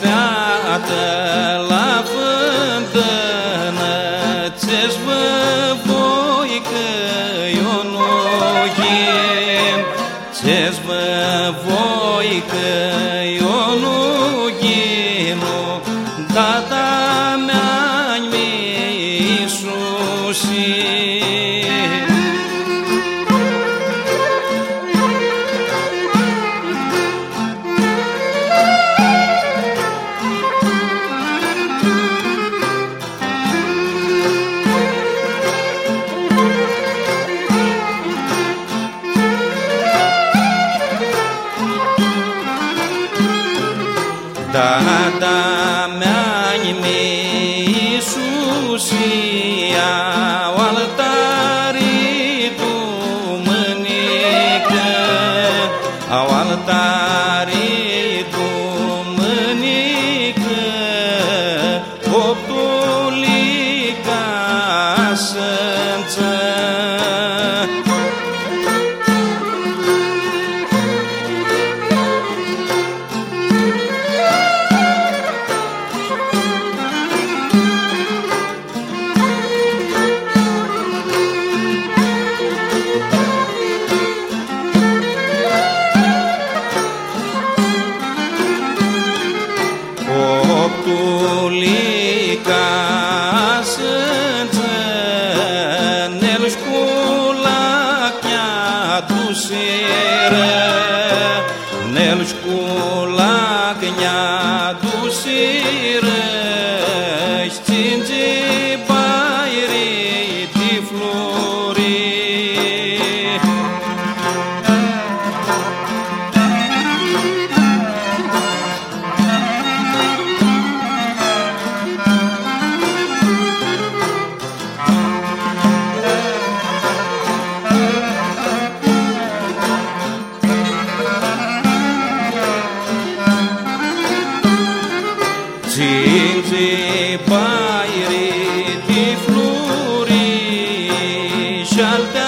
θεάτε λαφέντεν τσες βεβόη καιονογήν τσες βεβόη καιονογήν τα τα Da mea Iisusia o altarii tu mânică Au altarii tu Nel șcula chea duseră Stinge baire Cinci pairi di flori și altea